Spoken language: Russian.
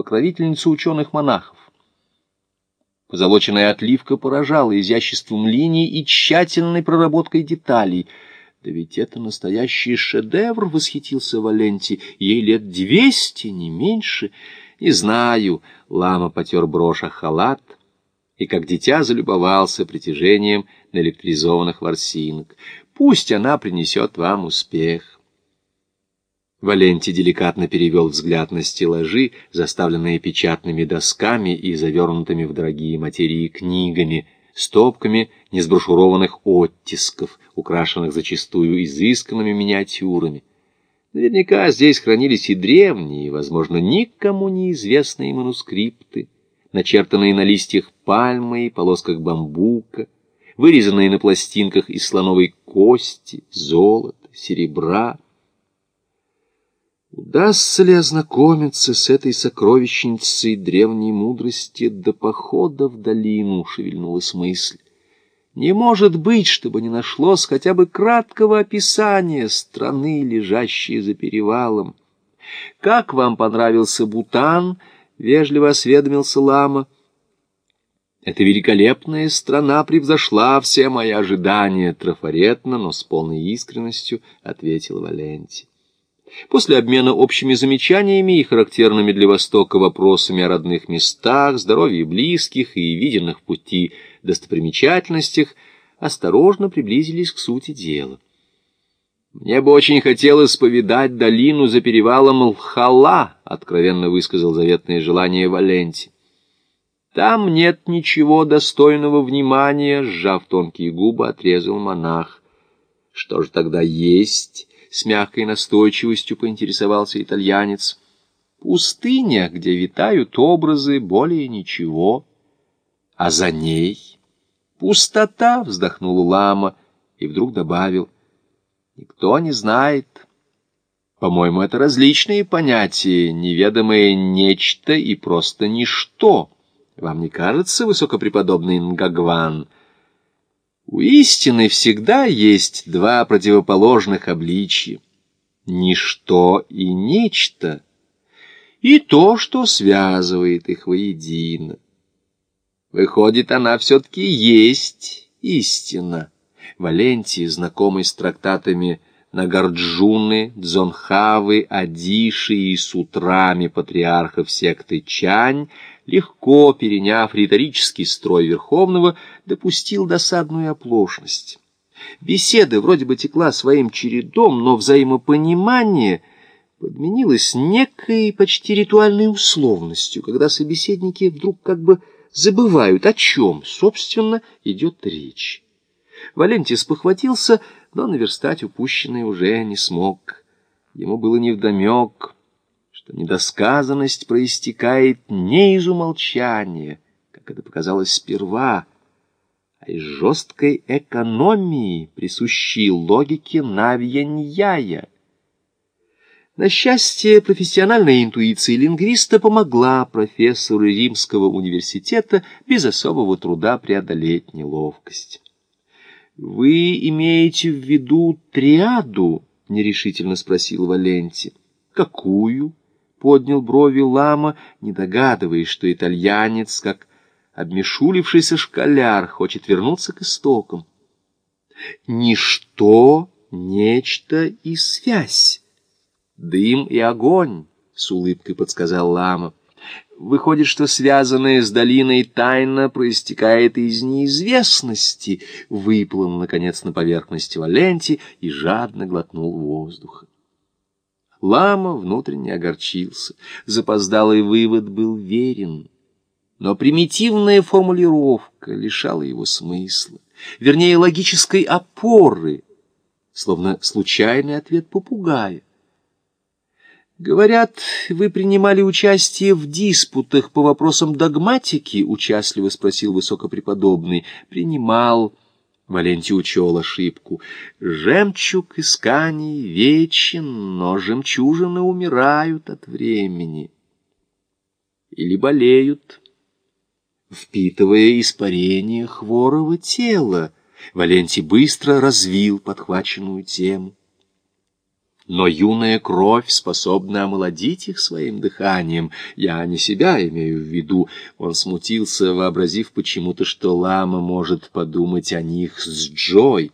покровительницу ученых-монахов. Позолоченная отливка поражала изяществом линий и тщательной проработкой деталей. Да ведь это настоящий шедевр, — восхитился Валенти. Ей лет двести, не меньше. Не знаю, — лама потер брошь халат, и как дитя залюбовался притяжением наэлектризованных ворсинок. Пусть она принесет вам успех. Валенти деликатно перевел взгляд на стеллажи, заставленные печатными досками и завернутыми в дорогие материи книгами, стопками несброшурованных оттисков, украшенных зачастую изысканными миниатюрами. Наверняка здесь хранились и древние, возможно, никому неизвестные манускрипты, начертанные на листьях пальмы и полосках бамбука, вырезанные на пластинках из слоновой кости, золота, серебра, Удастся ли ознакомиться с этой сокровищницей древней мудрости до похода в долину, шевельнулась мысль. Не может быть, чтобы не нашлось хотя бы краткого описания страны, лежащей за перевалом. Как вам понравился Бутан? Вежливо осведомился лама. Эта великолепная страна превзошла все мои ожидания, трафаретно, но с полной искренностью ответил Валенти. После обмена общими замечаниями и характерными для Востока вопросами о родных местах, здоровье близких и виденных пути достопримечательностях, осторожно приблизились к сути дела. «Мне бы очень хотелось повидать долину за перевалом Лхала», — откровенно высказал заветное желание Валенти. «Там нет ничего достойного внимания», — сжав тонкие губы, отрезал монах. «Что же тогда есть?» С мягкой настойчивостью поинтересовался итальянец. Пустыня, где витают образы, более ничего. А за ней пустота, вздохнул лама и вдруг добавил. Никто не знает. По-моему, это различные понятия, неведомое нечто и просто ничто. Вам не кажется, высокопреподобный Нгагван, — у истины всегда есть два противоположных обличья — ничто и нечто, и то, что связывает их воедино. Выходит, она все-таки есть истина. Валентий, знакомый с трактатами Нагарджуны, Дзонхавы, Адиши и сутрами патриархов секты Чань, легко переняв риторический строй Верховного, допустил досадную оплошность. Беседа вроде бы текла своим чередом, но взаимопонимание подменилось некой почти ритуальной условностью, когда собеседники вдруг как бы забывают, о чем, собственно, идет речь. Валентий спохватился, но наверстать упущенное уже не смог. Ему было невдомек, что недосказанность проистекает не из умолчания, как это показалось сперва, а из жесткой экономии, присущей логике Навьяньяя. На счастье, профессиональная интуиция лингвиста помогла профессору Римского университета без особого труда преодолеть неловкость. «Вы имеете в виду триаду?» — нерешительно спросил Валенти. «Какую?» — поднял брови лама, не догадываясь, что итальянец, как обмешулившийся школяр, хочет вернуться к истокам. «Ничто, нечто и связь. Дым и огонь», — с улыбкой подсказал лама. Выходит, что связанное с долиной тайна проистекает из неизвестности. Выплыл, наконец, на поверхность Валенти и жадно глотнул воздуха. Лама внутренне огорчился. Запоздалый вывод был верен. Но примитивная формулировка лишала его смысла, вернее, логической опоры, словно случайный ответ попугая. «Говорят, вы принимали участие в диспутах по вопросам догматики?» — участливо спросил высокопреподобный. «Принимал». Валентий учел ошибку. «Жемчуг исканий вечен, но жемчужины умирают от времени. Или болеют, впитывая испарение хворого тела». Валентий быстро развил подхваченную тему. Но юная кровь способна омолодить их своим дыханием. Я не себя имею в виду. Он смутился, вообразив почему-то, что лама может подумать о них с Джой.